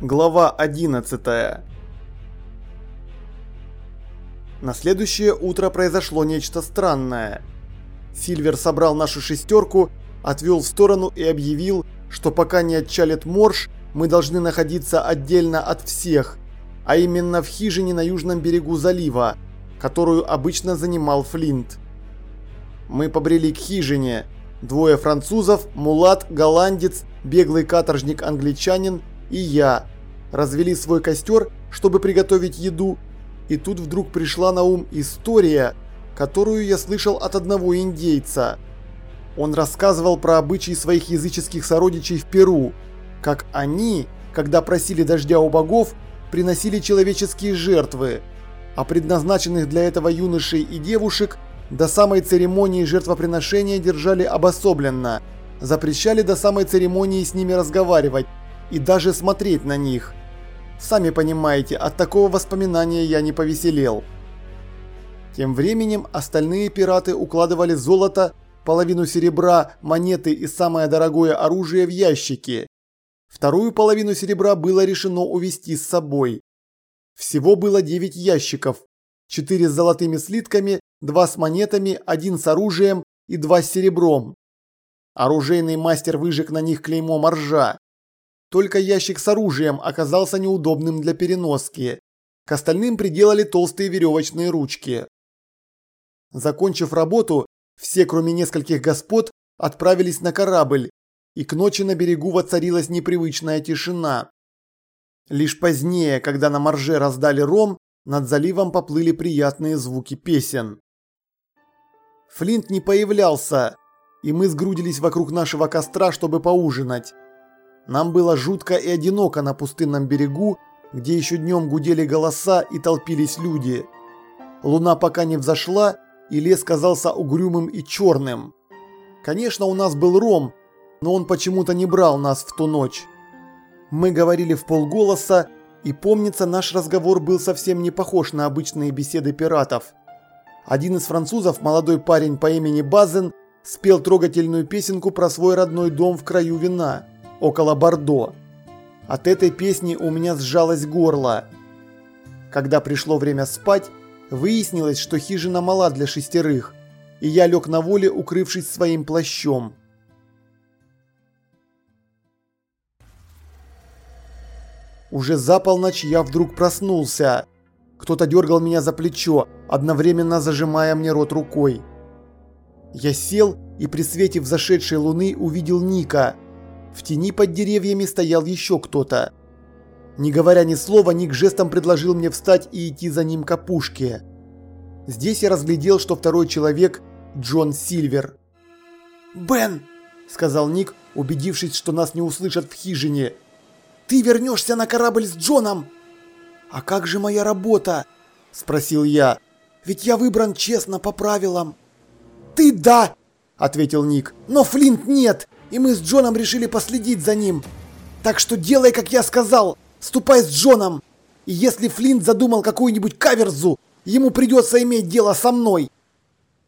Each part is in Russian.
Глава 11 На следующее утро произошло нечто странное. Сильвер собрал нашу шестерку, отвел в сторону и объявил, что пока не отчалит морж, мы должны находиться отдельно от всех, а именно в хижине на южном берегу залива, которую обычно занимал Флинт. Мы побрели к хижине. Двое французов, мулат, голландец, беглый каторжник-англичанин и я развели свой костер, чтобы приготовить еду, и тут вдруг пришла на ум история, которую я слышал от одного индейца. Он рассказывал про обычаи своих языческих сородичей в Перу, как они, когда просили дождя у богов, приносили человеческие жертвы, а предназначенных для этого юношей и девушек до самой церемонии жертвоприношения держали обособленно, запрещали до самой церемонии с ними разговаривать, и даже смотреть на них. Сами понимаете, от такого воспоминания я не повеселел. Тем временем остальные пираты укладывали золото, половину серебра, монеты и самое дорогое оружие в ящики. Вторую половину серебра было решено увезти с собой. Всего было 9 ящиков, 4 с золотыми слитками, 2 с монетами, 1 с оружием и 2 с серебром. Оружейный мастер выжег на них клеймо моржа. Только ящик с оружием оказался неудобным для переноски. К остальным приделали толстые веревочные ручки. Закончив работу, все, кроме нескольких господ, отправились на корабль, и к ночи на берегу воцарилась непривычная тишина. Лишь позднее, когда на морже раздали ром, над заливом поплыли приятные звуки песен. Флинт не появлялся, и мы сгрудились вокруг нашего костра, чтобы поужинать. Нам было жутко и одиноко на пустынном берегу, где еще днем гудели голоса и толпились люди. Луна пока не взошла, и лес казался угрюмым и черным. Конечно, у нас был ром, но он почему-то не брал нас в ту ночь. Мы говорили в полголоса, и помнится, наш разговор был совсем не похож на обычные беседы пиратов. Один из французов, молодой парень по имени Базен, спел трогательную песенку про свой родной дом в краю вина около Бордо. От этой песни у меня сжалось горло. Когда пришло время спать, выяснилось, что хижина мала для шестерых, и я лег на воле, укрывшись своим плащом. Уже за полночь я вдруг проснулся. Кто-то дергал меня за плечо, одновременно зажимая мне рот рукой. Я сел и при свете взошедшей луны увидел Ника – в тени под деревьями стоял еще кто-то. Не говоря ни слова, Ник жестом предложил мне встать и идти за ним к опушке. Здесь я разглядел, что второй человек – Джон Сильвер. «Бен!» – сказал Ник, убедившись, что нас не услышат в хижине. «Ты вернешься на корабль с Джоном!» «А как же моя работа?» – спросил я. «Ведь я выбран честно, по правилам». «Ты да!» – ответил Ник. «Но Флинт нет! И мы с Джоном решили последить за ним. Так что делай, как я сказал, ступай с Джоном. И если Флинт задумал какую-нибудь каверзу, ему придется иметь дело со мной.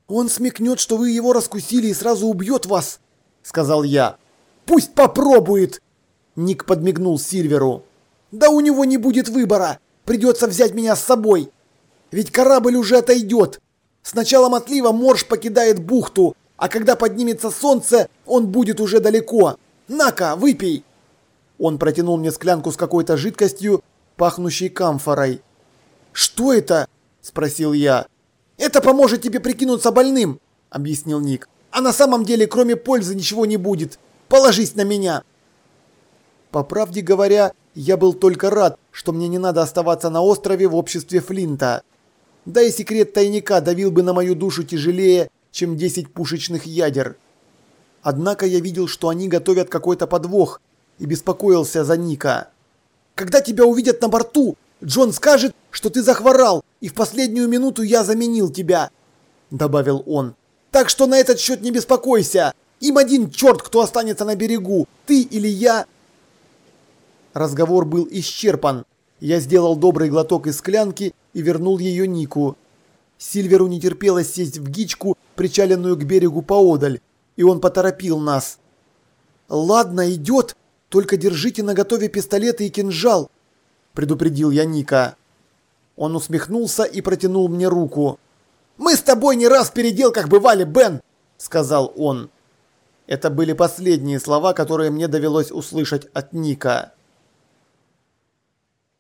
Он смекнет, что вы его раскусили и сразу убьет вас, сказал я. Пусть попробует. Ник подмигнул Сильверу. Да у него не будет выбора. Придется взять меня с собой. Ведь корабль уже отойдет. С началом отлива Морж покидает бухту, а когда поднимется солнце, он будет уже далеко. На-ка, выпей!» Он протянул мне склянку с какой-то жидкостью, пахнущей камфорой. «Что это?» – спросил я. «Это поможет тебе прикинуться больным», – объяснил Ник. «А на самом деле, кроме пользы, ничего не будет. Положись на меня». По правде говоря, я был только рад, что мне не надо оставаться на острове в обществе Флинта. Да и секрет тайника давил бы на мою душу тяжелее, чем 10 пушечных ядер. Однако я видел, что они готовят какой-то подвох и беспокоился за Ника. «Когда тебя увидят на борту, Джон скажет, что ты захворал, и в последнюю минуту я заменил тебя», – добавил он. «Так что на этот счет не беспокойся. Им один черт, кто останется на берегу, ты или я». Разговор был исчерпан. Я сделал добрый глоток из склянки и вернул ее Нику. Сильверу не терпелось сесть в гичку, причаленную к берегу поодаль, и он поторопил нас. «Ладно, идет. «Только держите наготове пистолеты и кинжал», – предупредил я Ника. Он усмехнулся и протянул мне руку. «Мы с тобой не раз в переделках бывали, Бен!» – сказал он. Это были последние слова, которые мне довелось услышать от Ника.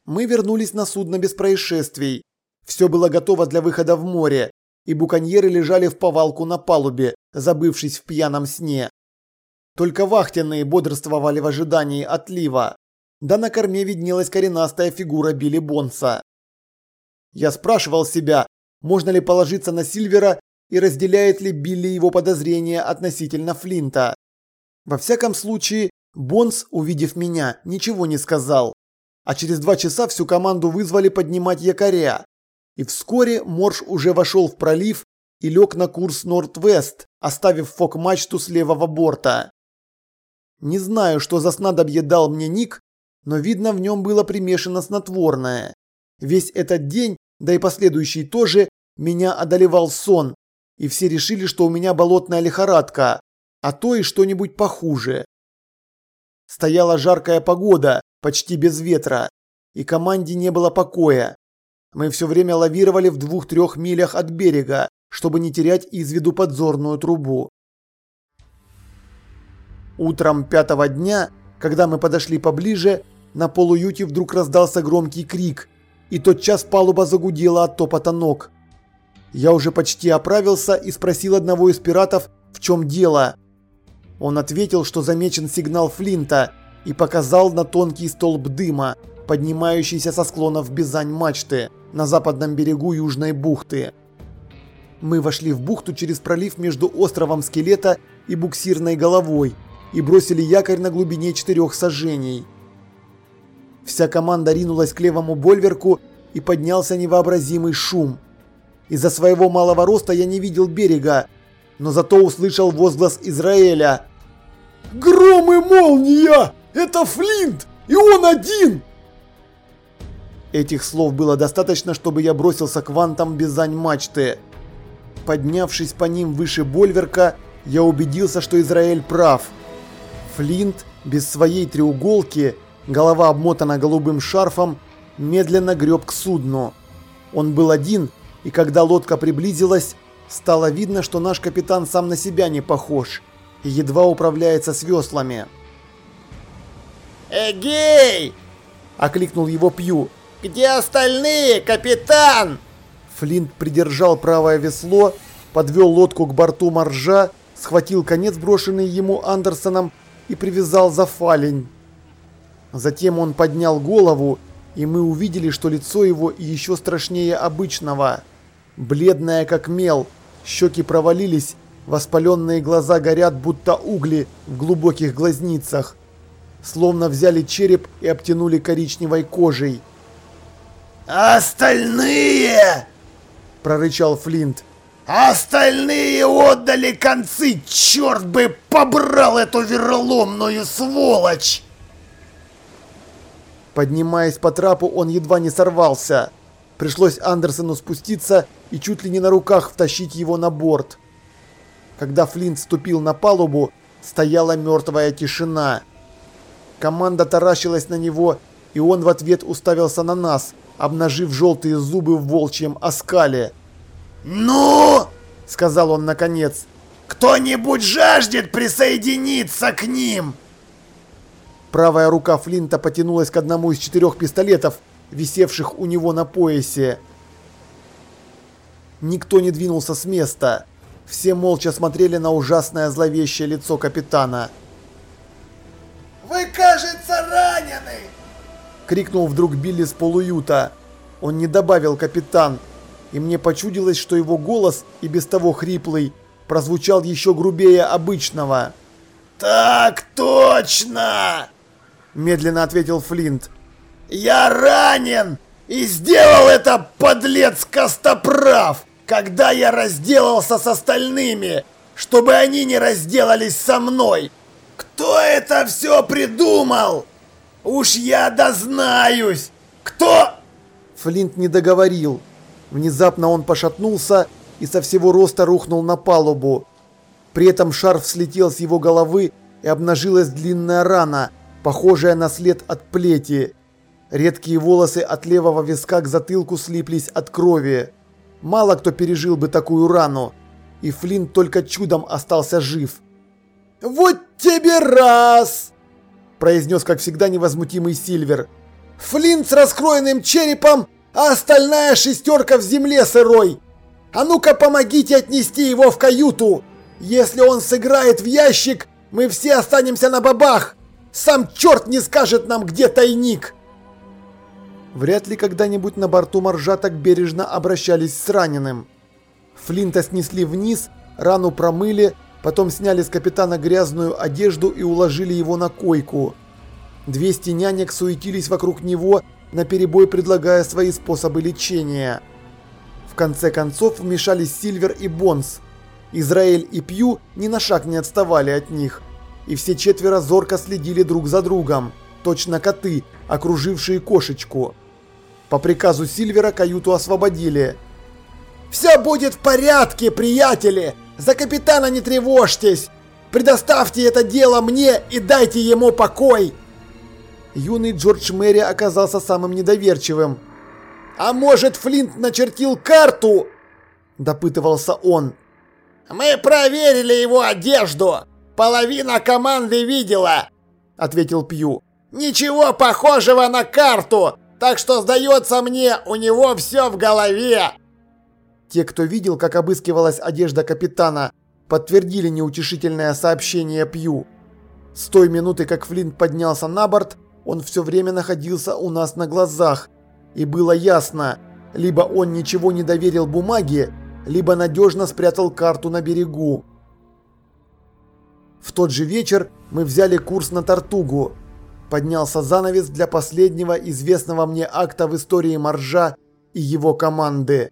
Мы вернулись на судно без происшествий. Все было готово для выхода в море, и буконьеры лежали в повалку на палубе, забывшись в пьяном сне. Только вахтенные бодрствовали в ожидании отлива. Да на корме виднелась коренастая фигура Билли Бонса. Я спрашивал себя, можно ли положиться на Сильвера и разделяет ли Билли его подозрения относительно Флинта. Во всяком случае, Бонс, увидев меня, ничего не сказал. А через два часа всю команду вызвали поднимать якоря. И вскоре Морж уже вошел в пролив и лег на курс Норд-Вест, оставив фок-мачту с левого борта. Не знаю, что за снадобье дал мне Ник, но видно в нем было примешано снотворное. Весь этот день, да и последующий тоже, меня одолевал сон, и все решили, что у меня болотная лихорадка, а то и что-нибудь похуже. Стояла жаркая погода, почти без ветра, и команде не было покоя. Мы все время лавировали в двух-трех милях от берега, чтобы не терять из виду подзорную трубу. Утром пятого дня, когда мы подошли поближе, на полуюте вдруг раздался громкий крик, и тотчас палуба загудела от топота ног. Я уже почти оправился и спросил одного из пиратов, в чем дело. Он ответил, что замечен сигнал Флинта и показал на тонкий столб дыма, поднимающийся со склонов Бизань мачты на западном берегу Южной бухты. Мы вошли в бухту через пролив между островом Скелета и буксирной головой и бросили якорь на глубине четырех сажений. Вся команда ринулась к левому больверку и поднялся невообразимый шум. Из-за своего малого роста я не видел берега, но зато услышал возглас Израиля. «Гром и молния! Это Флинт! И он один!» Этих слов было достаточно, чтобы я бросился к вантам Бизань мачты. Поднявшись по ним выше Больверка, я убедился, что Израиль прав. Флинт без своей треуголки, голова обмотана голубым шарфом, медленно греб к судну. Он был один, и когда лодка приблизилась, стало видно, что наш капитан сам на себя не похож и едва управляется с веслами. «Эгей!» – окликнул его Пью. «Где остальные, капитан?» Флинт придержал правое весло, подвел лодку к борту моржа, схватил конец, брошенный ему Андерсоном, и привязал за фалень. Затем он поднял голову, и мы увидели, что лицо его еще страшнее обычного. Бледное как мел, щеки провалились, воспаленные глаза горят, будто угли в глубоких глазницах. Словно взяли череп и обтянули коричневой кожей. «Остальные!» – прорычал Флинт. «Остальные отдали концы! Черт бы побрал эту вероломную сволочь!» Поднимаясь по трапу, он едва не сорвался. Пришлось Андерсону спуститься и чуть ли не на руках втащить его на борт. Когда Флинт ступил на палубу, стояла мертвая тишина. Команда таращилась на него, и он в ответ уставился на нас, обнажив желтые зубы в волчьем оскале. «Ну!» – сказал он наконец. «Кто-нибудь жаждет присоединиться к ним?» Правая рука Флинта потянулась к одному из четырех пистолетов, висевших у него на поясе. Никто не двинулся с места. Все молча смотрели на ужасное зловещее лицо капитана. «Вы, кажется, ранены!» Крикнул вдруг Билли с полуюта. Он не добавил капитан, и мне почудилось, что его голос, и без того хриплый, прозвучал еще грубее обычного. «Так точно!» Медленно ответил Флинт. «Я ранен! И сделал это подлец Костоправ, когда я разделался с остальными, чтобы они не разделались со мной! Кто это все придумал? Уж я дознаюсь! Кто...» Флинт не договорил. Внезапно он пошатнулся и со всего роста рухнул на палубу. При этом шарф слетел с его головы и обнажилась длинная рана – похожая на след от плети. Редкие волосы от левого виска к затылку слиплись от крови. Мало кто пережил бы такую рану, и Флинт только чудом остался жив. «Вот тебе раз!» – произнес, как всегда, невозмутимый Сильвер. «Флинт с раскроенным черепом, а остальная шестерка в земле сырой! А ну-ка помогите отнести его в каюту! Если он сыграет в ящик, мы все останемся на бабах! Сам черт не скажет нам, где тайник!» Вряд ли когда-нибудь на борту моржа так бережно обращались с раненым. Флинта снесли вниз, рану промыли, потом сняли с капитана грязную одежду и уложили его на койку. Двести нянек суетились вокруг него, наперебой предлагая свои способы лечения. В конце концов вмешались Сильвер и Бонс. Израиль и Пью ни на шаг не отставали от них. И все четверо зорко следили друг за другом, точно коты, окружившие кошечку. По приказу Сильвера каюту освободили. «Все будет в порядке, приятели! За капитана не тревожьтесь! Предоставьте это дело мне и дайте ему покой!» Юный Джордж Мэри оказался самым недоверчивым. «А может, Флинт начертил карту?» – допытывался он. «Мы проверили его одежду! Половина команды видела!» – ответил Пью. «Ничего похожего на карту! Так что, сдается мне, у него все в голове. Те, кто видел, как обыскивалась одежда капитана, подтвердили неутешительное сообщение Пью. С той минуты, как Флинт поднялся на борт, он все время находился у нас на глазах. И было ясно, либо он ничего не доверил бумаге, либо надежно спрятал карту на берегу. В тот же вечер мы взяли курс на Тартугу, поднялся занавес для последнего известного мне акта в истории Моржа и его команды.